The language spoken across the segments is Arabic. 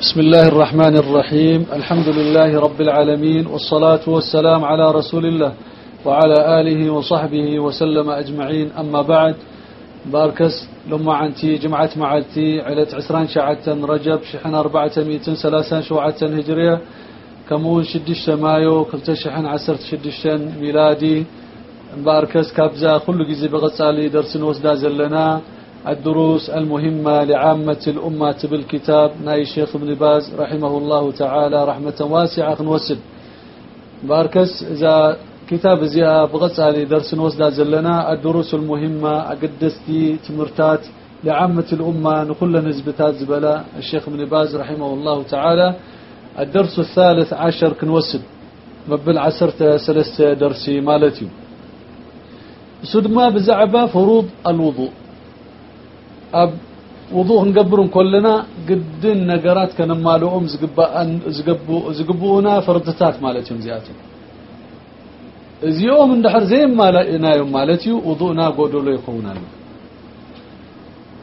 بسم الله الرحمن الرحيم. الحمد لله رب العالمين والصلاة والسلام على رسول الله وعلى آله وصحبه وسلم أجمعين. أما بعد باركس لما عنتي جمعة معلتي علة عسران شعة رجب شحن أربعة مئتين ثلاثة شوعة هجرية. كمون شدش مايو كلت شحن عسرت شدشن ميلادي. باركس كابزا كل جزي بغصالي درس وسدا زلنا. الدروس المهمة لعامة الأمة بالكتاب. ناي الشيخ ابن باز رحمه الله تعالى رحمة واسعة نوسد. باركس إذا كتاب زيها بغصالي درس وسدا زلنا الدروس المهمة أقدستي تمرتات لعامة الأمة نقول نسبتات زبلا الشيخ ابن باز رحمه الله تعالى الدرس الثالث عشر كنوسد. مبل عسرت سلسة درسي مالتي. سدما بزعبة فروض الوضوء. أب وضوء نقبر كلنا قد النقرات كان مالهم زقبو زقبونا فرضتات مالتهم زياتهم زيوم اندحر زي ما يوم مالتي وضوءنا قودلو يخونا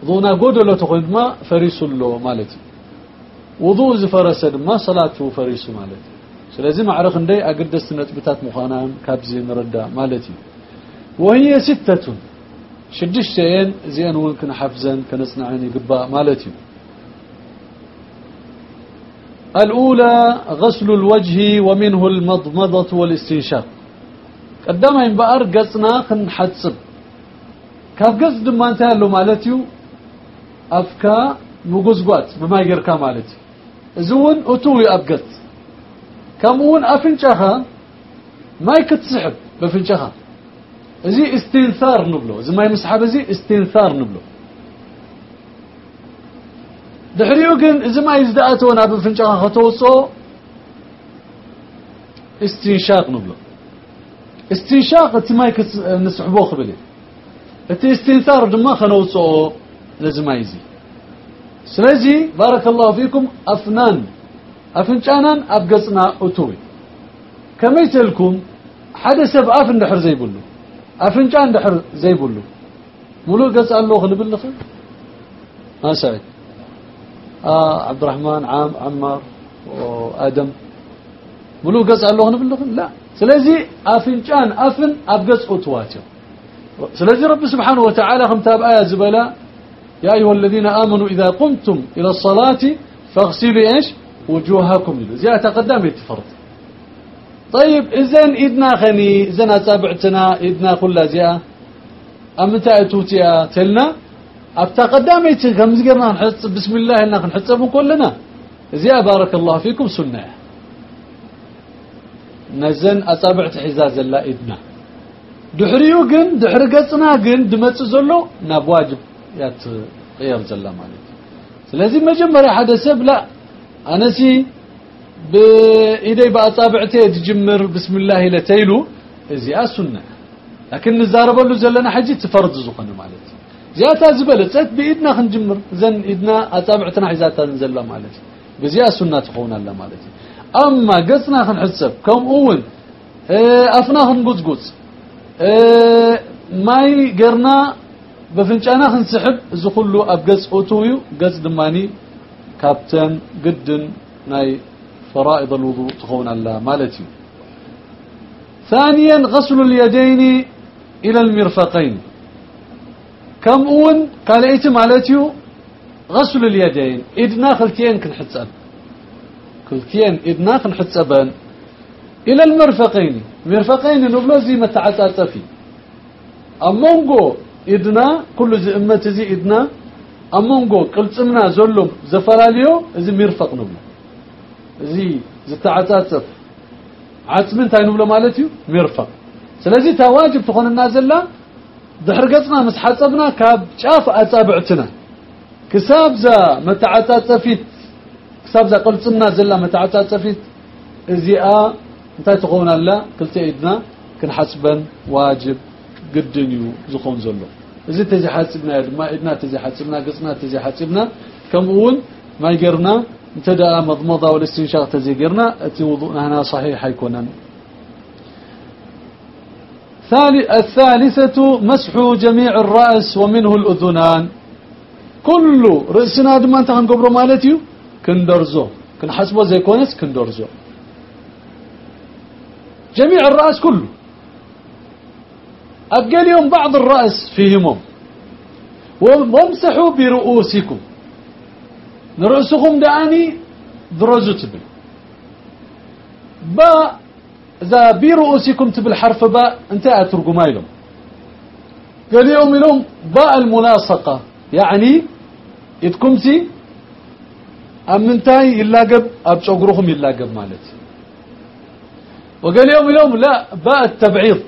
وضوءنا قودلو تخوين ما فريسو له مالتي وضوء زفرسد ما صلاته فريسو مالتي ስለዚህ معرخ اندي اقدست نتبتات مخانان كابزي نردا مالتي وهي ستة شدش شيئين زين ونكن حفزا كنصنعين يقباء مالتي. الأولى غسل الوجه ومنه المضمضة والاستنشاق. قدامها ينبقر قصنا خن حتصب كاف قصد ما انتهى له مالتي؟ أفكا مقزقات بما يقركا مالتي. زون أتوي أبقت كمون أفنشها ما يكتسحب بفنشها زي استنثار نبلو زي ما يمسحب زي استنثار نبلو دحريو كن زي ما يزدأتونا بفنشاها خطوصو استنشاق نبلو استنشاق تماي نسحبو خبلي اتي استنثار دما خنوصو لازم ما يزي سلازي بارك الله فيكم أبقصنا أتوي كما يتلكم حدا سبع أفن دحر زي بلو دحر زي بلو ملو قص الله خنبل لخ ها سعيد آه عبد الرحمن عام عمار وآدم ملو قص الله خنبل لخ لا سلازي أفنشان أفن أبقص أتواتر سلازي رب سبحانه وتعالى خم تاب آية زبلا يا أيها الذين آمنوا إذا قمتم إلى الصلاة فاغسلوا إيش وجوهكم زي تقدم يتفرض طيب إذن إدنا خني إذن أتابعتنا إدنا كل زيا. أمتى أتوتيا تلنا؟ أبتا قداميت كم زقرنا نحس بسم الله إننا نحسب كلنا. زيا بارك الله فيكم سنة. نزن أتابعت حزاز الله إدنا. دحريو قن دحر قصنا قن دمت زلو ناب واجب يات غير زلا مالك لازم مجمع حدا سب لا أنا سي بإيدي بأصابعتي تجمر بسم الله لتيلو. زي السنة لكن نزار بلو زلنا حجي تفرض زقنا مالتي. زياتا زبلت بإيدنا خنجمر. زن إيدنا أصابعتنا حزاتا نزلنا مالتي. بزي السنة تخونا لنا مالتي. أما قصنا خنحسب. كم أول؟ إيه، أفنا خنقصقص إيه، ماي قرنا بفنجانا خنسحب. زخلو أبقص أوتويو. قص دماني. كابتن قدن ناي فرائض الوضوء تخون الله. مالتي ثانيا غسل اليدين إلى المرفقين. كم أون؟ قال إيت مالتيو غسل اليدين. إدنا خلتين كن حتسب كلتين إدنا خن حتسبان إلى المرفقين. مرفقين نبلو زي متعتات في أمونغو إدنا كل زي أمة زي إدنا أمونغو قلتمنا زلوم زفراليو زي مرفق نبلو زي زي تعتاتف عتمن تاي نبلو مالتيو مرفق سلازي تواجب تكون النازلة دحرقتنا مسحصبنا كاب شاف أتابعتنا كساب زا متعتاتفيت كساب زا قلتمنا زلا متعتاتفيت زيئا انتاي تقونا لا كلت إدنا كنحسبا واجب قدنيو زخون زلو إذا تزي حاسبنا ما إدنا تزي حاسبنا قصنا تزي حاسبنا كم أول ما يقرنا انتدى مضمضة والاستنشاق تزي قرنا أتي وضوءنا هنا صحيح يكون الثالثة مسح جميع الرأس ومنه الأذنان. كل رأسنا دم أنت هنقبر مالتيو كندرزو. كنحسبه زي كونس كندرزو. جميع الرأس كله. أبقى اليوم بعض الرأس فيهم وامسحوا برؤوسكم. رؤوسكم دعاني درجو تبل باء إذا برؤوسكم تبل حرف باء انتهى ترجمه لهم قال يوم لهم باء الملاصقة يعني إتكمتي أمنتاي يلاقب أبشقرهم يلاقب مالتي وقال يوم اليوم لا باء التبعيض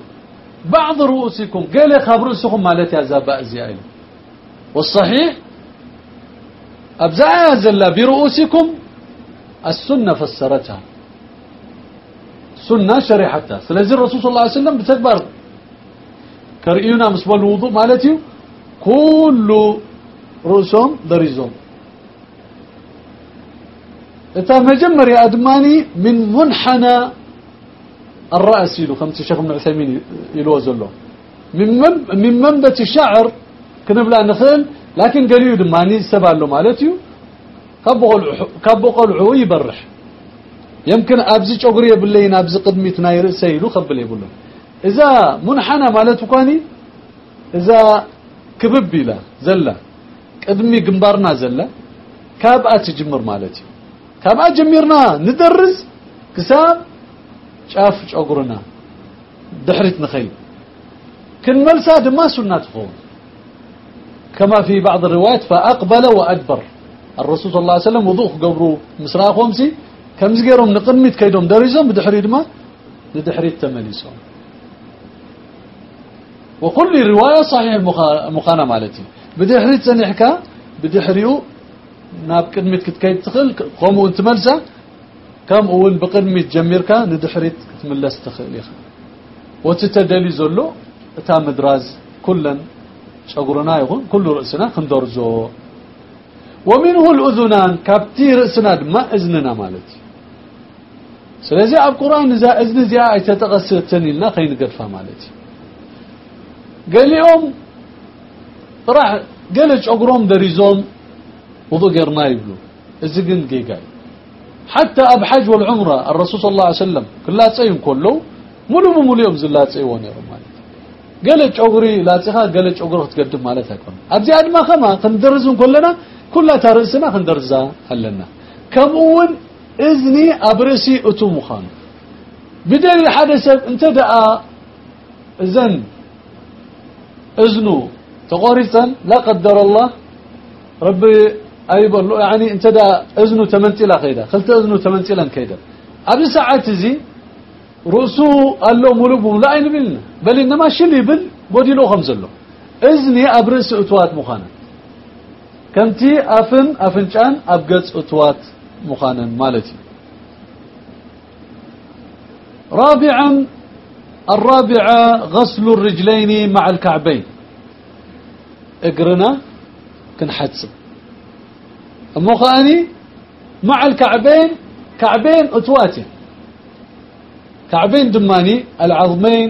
بعض رؤوسكم قال خبر رؤوسكم مالتي هذا باء زيائل والصحيح أبزع زلا برؤوسكم السنة فسرتها. سنة شريحتها. سلازي الرسول صلى الله عليه وسلم بتكبر. كرئينا مسبل الوضوء مالتي كل رؤوسهم دريزهم. اتا مجمر يا أدماني من منحنى الرأس يلو خمس شيخ ابن عثيمين يلوز له من من منبت الشعر. كنبلا نخل laakiin geliyu ድማ ዝሰባሎ ማለት እዩ። ካብ ብቆልዑ ይበርሕ የምክን ኣብዚ ጨጉሪ የብለይ ኣብዚ ቅድሚት ናይ ርእሰ ኢሉ ከብል የብሉ እዛ ሙንሓና ማለት እኳኒ እዛ ክብብ ኢላ ዘላ ቅድሚ ግንባርና ዘላ ካብኣ ትጅምር ማለት እዩ። ካብኣ ጀሚርና ንደርዝ ክሳብ ጫፍ ጨጉርና ድሕሪት ንኸይድ ክንመልሳ ድማ ሱና ትኸውን። كما في بعض الروايات فأقبل وأدبر. الرسول صلى الله عليه وسلم وضوخ قبرو مسراق ومسي كم زقيرهم نقمت كيدهم دريزهم بدحريد ما بدحريد تمليسهم وكل رواية صحيح المقانة مالتي. بدحريد سنحكا بدحريو ناب قدمت كتكيد تخل قوموا انت ملسا كم اول بقدمت جميركا ندحريد تملس تخل وتتدلي زلو اتا مدراز كلا شغرنا يقول كل رأسنا خندرزو ومنه الأذنان كابتي رأسنا ما أذننا مالتي سلازي على القرآن إذا أذن زي أي تتغسلتني لنا خين قرفها مالتي قال يوم راح قالج أقرام دريزوم وضو قرنا يبلو الزقن قيقاي حتى أبحج والعمرة الرسول صلى الله عليه وسلم كلها تسيهم كله ملو ملو يوم زلا تسيون يا رمالي قالج أقري لا تخا قالج أقره تقدم مالتها كون. أبزي أدما خما خندرزون كلنا كلها ترسنا خندرزا هلنا كم أول إذني أبرسي أتو مخان. بدل حدث انت دعا إذن إذنه تقاريسا لا قدر الله. ربي أيضا يعني انت دا إذنه تمنتلا خيدا خلت إذنه تمنتلا كيدا أبي ساعات زي رؤسه قال له لا أين بل إنما شلي بل بودي له خمس له إذني أبرس أتوات مخانا كمتي أفن أفنشان أبقت أتوات مخانا مالتي. رابعا الرابعة غسل الرجلين مع الكعبين. إقرنا كنحتسب المخاني مع الكعبين كعبين أتواتي. كعبين دماني العظمين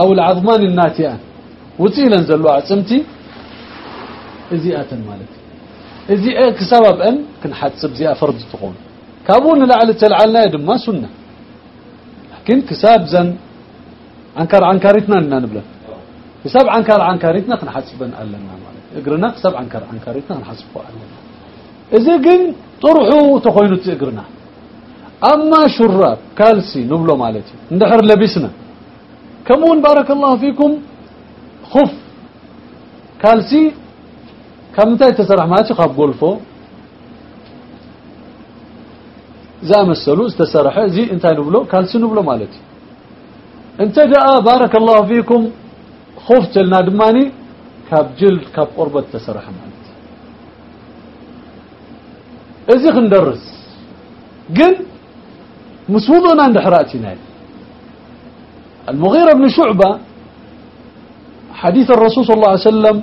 أو العظمان الناتئان وتيلا نزلوا عصمتي؟ ازيئة مالك. ازيئة كسبب أن؟ كنحتسب زيئة فرض تقول. كابون لعل تلعلنا يدما سنة. لكن كساب زن عنكر عنكرتنا لنا نبلا كساب عنكر عنكرتنا كنحسبا ألنا مالك. إقرنا كساب عنكر عنكرتنا كنحسبا ألنا. إذا قن طرحوا تخوينو تقرنا أما شراب كالسي نبلو مالتي. ندحر لبسنا. كمون بارك الله فيكم؟ خف. كالسي كم تاي تسرح مالتي خاف قولفو زي مسلو استسرح. زي انتاي نبلو كالسي نبلو مالتي. انت دعا بارك الله فيكم. خفت لنا دماني. كاب جلد كاب قربة تسرح مالتي. ازي خندرس قل مسودنا عند حراتنا. المغيرة بن شعبة حديث الرسول صلى الله عليه وسلم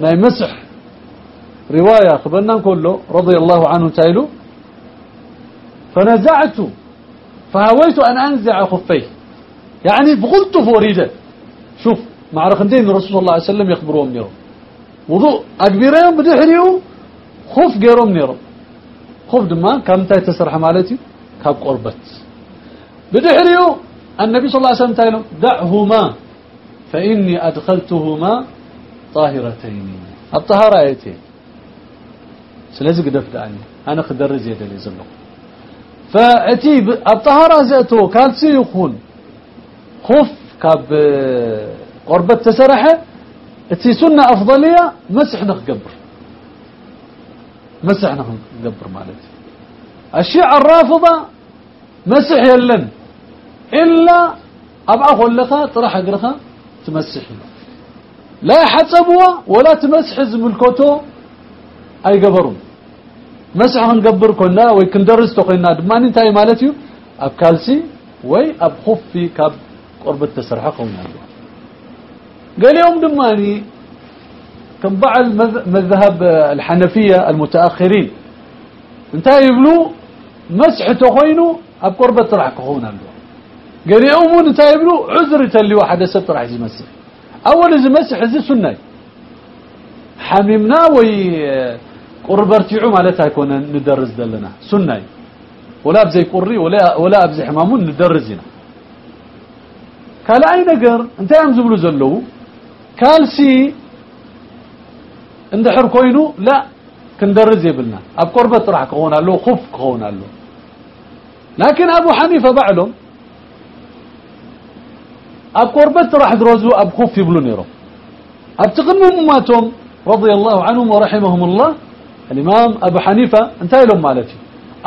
ما يمسح رواية خبرنا كله رضي الله عنه تايلو فنزعت فهويت أن أنزع خفيه. يعني بغلت فوريدا شوف مع رخندين الرسول صلى الله عليه وسلم يخبرهم نيرو. وضوء أكبرهم بدحريو خف قيرهم نيرو. خف دما كم تاي كاب قربت بدحريو النبي صلى الله عليه وسلم دعهما فإني أدخلتهما طاهرتين الطهارة ايتين سلازي قدف دعني أنا خدر زيادة اللي زلق فأتي الطهارة زيتو كالسي يخون خف كاب قربة تسرحة اتي سنة أفضلية مسح نخقبر مسح نخقبر مالتي الشيعة الرافضة مسح يلن. إلا أبعى خلقها طرح أقرخها تمسح. لا يحسبوا ولا تمسح زملكوتو أي قبرون مسح نقبر كنا ويكندرس تقينا دماني انتهي مالتيو أب كالسي وي أب خفي كاب قرب التسرحة قونا قال يوم دماني كم بعل مذهب الحنفية المتأخرين. انتهي يبلو مسح تقينو أب قرب التسرحة قونا قال يوم انتهي يبلو عذر تلي واحد سبت راح يمسح أول إذا مسح زي سنة. حميمنا وي قرب ارتعو مالتها يكون ندرز دلنا. سنة. ولا بزي قري ولا ولا بزي حمامون ندرزنا قال أي نقر؟ أنت يا مزبلو زلو. كالسي اندحر كوينو؟ لا كندرز يبلنا. أب قربة راح كهونا له خف كهونا له. لكن أبو حنيفة بعلم. أب قربة راح درزو أب خف يبلو نيرو. أب تقنهم ماتهم رضي الله عنهم ورحمهم الله. الإمام أبو حنيفة انتهي لهم مالتي.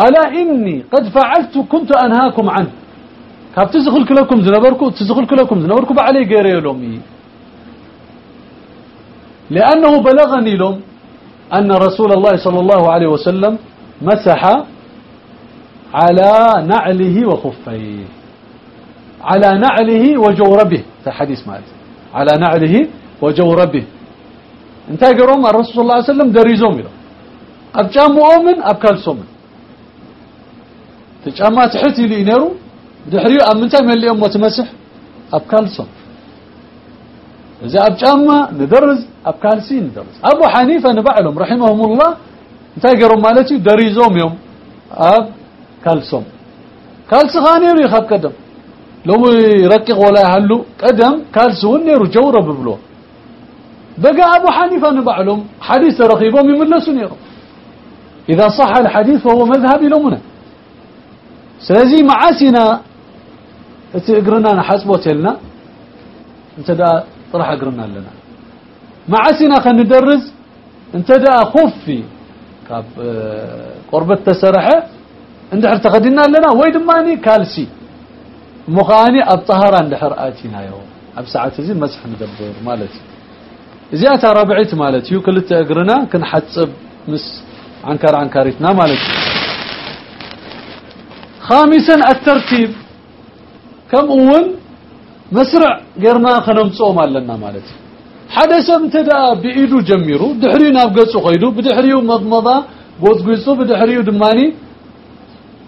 ألا إني قد فعلت كنت أنهاكم عنه. كاب تزخل كلكم زنبركو تزخل كلكم زنبركو بعلي قيري لهم. لأنه بلغني لهم أن رسول الله صلى الله عليه وسلم مسح على نعله وخفيه. على نعله وجوربه. في حديث مالتي على نعله وجوربه. انتهي قرهم الرسول صلى الله عليه وسلم دريزوم له أب جامو من أب كالسومن تجامع تحتي لي نيرو. دحريو انت من اليوم وتمسح. أب كالسوم أب جامع ندرز أب كالسي ندرز. أبو حنيفة نبعلهم رحمهم الله. انت قروا مالتي دريزوم يوم. أب كالسوم. كالس غانيرو يخاب قدم لو يرقق ولا يهلو. قدم كالسون نيرو جورة ببلو بقى أبو حنيفة نبعلهم حديث رخيبهم يملسوا نيرو إذا صح الحديث فهو مذهب لمنا سلازي معاسنا. تقرنا نحسبه لنا أنت دا طرح إقرنا لنا. معاسنا خلينا ندرز. أنت دا خفي. كاب قربة تسرحة. اندحر تخدنا لنا ويد ماني كالسي مخاني الطهرة اندحر آتينا يوم اب ساعة زي مسح ندبر مالتي زيادة رابعيت مالتي تقرنا كن حتسب مس عنكر عنكرتنا مالك خامسا الترتيب كم اول مسرع غيرنا خنمصو مالنا مالتي حدث امتدى بايدو جميرو دحريو نابقصو قيدو بدحريو مضمضه بوزغيصو بدحريو دماني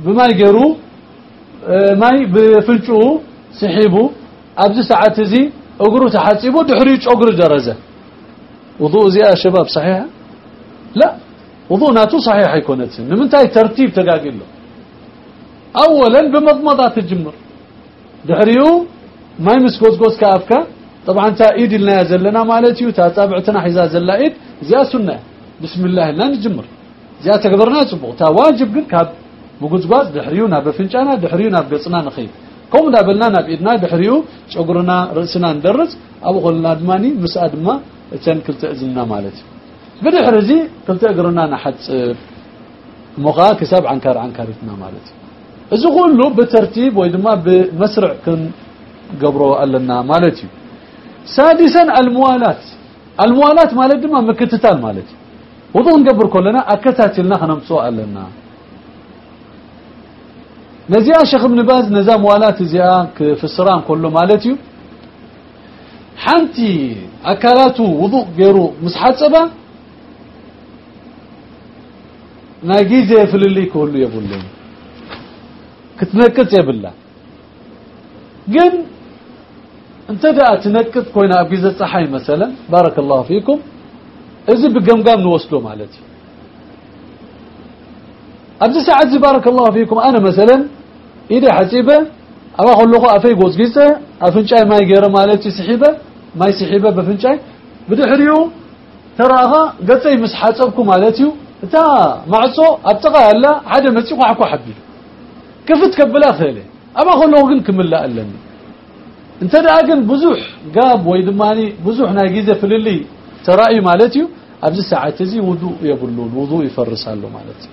بما يغيرو ماي بفلچو سحيبو ابز ساعات زي اغرو تحصيبو دحريو چوغر درزه وضوء زي شباب صحيح لا وضوء ناتو صحيح يكون من تاي ترتيب تقاقل له اولا بمضمضة تجمر دحريو ما يمسك وزقوز كافكا طبعا تا ايد لنا يزلنا مالتيو تا تابعتنا حزا زلا ايد زيا سنة بسم الله لا نجمر زيا تقبرنا صبغ تا واجب قل كاب بقوزقوز دحريو ناب فنجانا دحريو ناب قصنا نخيب كم دابلنا ناب ايدنا دحريو شقرنا رأسنا ندرس أو قلنا دماني مسأد ما تنكل تأذننا مالتي بدحرزي قلت اقرنا نحت مغا كسب عنكر عنكرتنا مالتي اذا كله بترتيب ويدما بمسرع كن قبروا لنا مالتي سادسا الموالات. الموالات مالت دما مكتتال مالتي وضو نقبر كلنا اكتاتلنا خنمصو لنا نزيا شيخ ابن باز نزا موالات زيا في السران كله مالتي حنتي أكلاتو وضوء غيرو مسحصبه ناجيزه يفللي كله يبلني كتنكت يبلا جن انت دا تنكت كوينا ابيزه صحي مثلا بارك الله فيكم اذا بقمقام نوصلوا مالتي أبدي ساعات بارك الله فيكم أنا مثلا إذا حسيبة أما أقول له أفي قوزقيسة أفنشاي ما يقير مالتي سحيبة ما يسحيبة بفنشاي بدحريو تراها قصي مسحاتكم مالتي تا معصو أبتغى هلا عدا مسيح وحكو حبيل كيف تكبلا خيلي أما أقول له قل كمل لا ألني انت داقن بزوح قاب ويدماني بزوح ناقيزة في اللي ترأي مالتي أبز الساعة تزي وضوء يبلون وضوء يفرسها له مالتي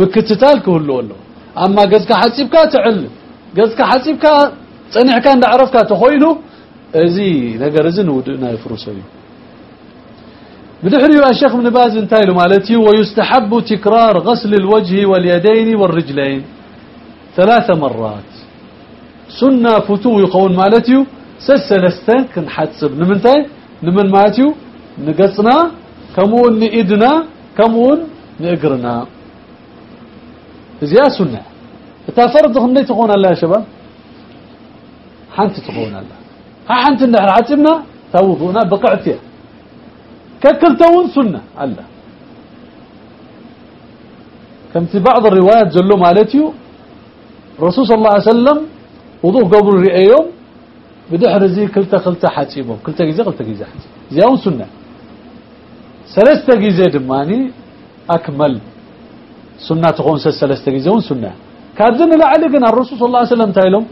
مكتتال كله له أما قزك حسيبك تعل. قزك حسيبك صنع كان عرفك تخوينه. زي نقر زن ودنا يفرسه بدحري الشيخ ابن باز انتايلو مالتي ويستحب تكرار غسل الوجه واليدين والرجلين. ثلاث مرات. سنة فتو يقول مالتيو. سلسلستن كن حتسب. نمنتاي نمن مالتيو. نقصنا. كمون نئدنا. كمون نقرنا زيا سنة تا فرض خندي تقون الله يا شباب حنت تقون الله حنت نحن عتبنا توضونا بقعتها ككلتون سنة الله في بعض الروايات جلو مالتيو رسول صلى الله عليه وسلم وضوء قبل رئيهم بدحر زي كلتا كلتا حاتيبهم كلتا جيزة كلتا جيزة حاتيب زيون سنة سلسة جيزة دماني أكمل سنة تقول سلسة جيزة سنة. كابزن لعلي قنا الرسول صلى الله عليه وسلم تايلهم.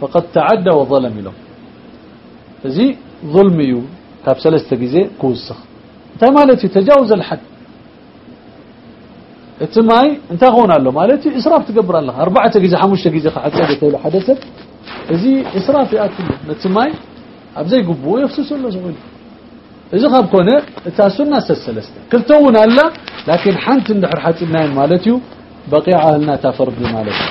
فقد تعدى وظلم لهم. زي ظلميو كاب سلسة جيزة كوسخ تمالتي تجاوز الحد. اتماي انت غون له. مالتي إسراف تقبر الله. أربعة جيزه خمسة جيزه حتى له حدثت. ازي إسراف ياكل اتماي أبزي قبو يفسس له زوين إذا خاب كونه تاسنا سلسلسته كلتون الله لكن حنت اندحر حتنا مالتي بقي اهلنا تفرض مالتي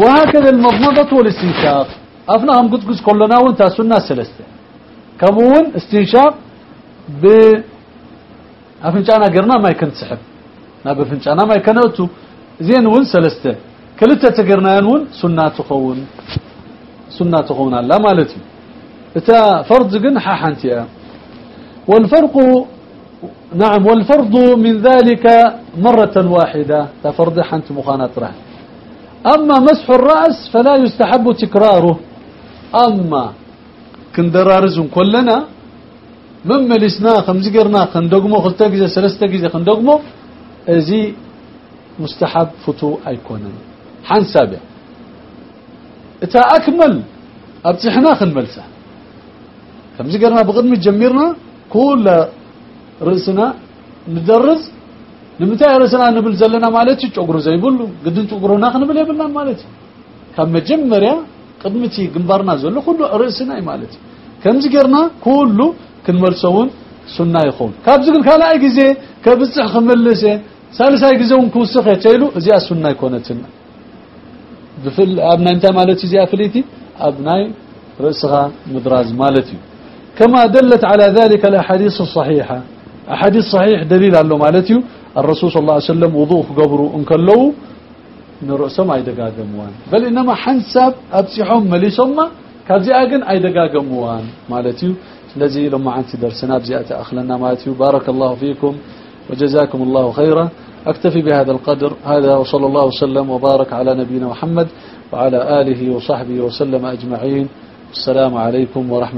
وهكذا المضمضة والاستنشاق. أفناهم قد قد كلنا وانت سنة سلسته كمون استنشاق ب أفنجانا قرنا ما يكن سحب. نابر فنجانا ما يكنوتو زين ون سلسته كلتا تقرنان ون سنة تخون. سنة تخون لا مالتي إتا فرض قن حانتيا والفرق نعم والفرض من ذلك مرة واحدة تفرض حنت مخانات راه أما مسح الرأس فلا يستحب تكراره. أما كندرارز كلنا من ملسنا خمس قرنا خندقمو خلتقزة سلسة قزة خندقمو ازي مستحب فتو أيكونن. حن سابع. إتا أكمل أبتحنا خنملسه كم زقرنا بقدم جميرنا ኩለ ርእስና ንደርዝ ንምንታይ ርእስና ንብል ዘለና ማለት ጨጉሩ ዘይብሉ ግድን ጨጉሩና ክንብል የብልናን ማለት እዩ። ካብ ግንባርና ዘሎ ኩሉ ርእስና ማለት ከምዚ ጌርና ኩሉ ክንመልሶ ሱና ይኸውን። ካብዚ ግን ካልኣይ ግዜ ከብፅሕ ክምልስ ሳልሳይ ግዜ እውን ክውስኽ እየ እዚኣ ሱና ይኮነትና። ኣብ ናይ እንታይ ማለት እዚኣ ፍልይቲ? ኣብ ናይ ርእስኻ ምድራዝ ማለት እዩ። كما دلت على ذلك الأحاديث الصحيحة. أحاديث صحيح دليل على مالتي الرسول صلى الله عليه وسلم وضوء قبره إن كلو من رأسهم اي دقاقموان بل إنما حنساب أبسحهم مليسهم كابزي اقن اي دقاقموان مالتي الذي لما عنت درسنا بزيادة أخلنا ماتيو بارك الله فيكم وجزاكم الله خيرا. أكتفي بهذا القدر هذا وصلى الله وسلم وبارك على نبينا محمد وعلى آله وصحبه وسلم أجمعين. السلام عليكم ورحمة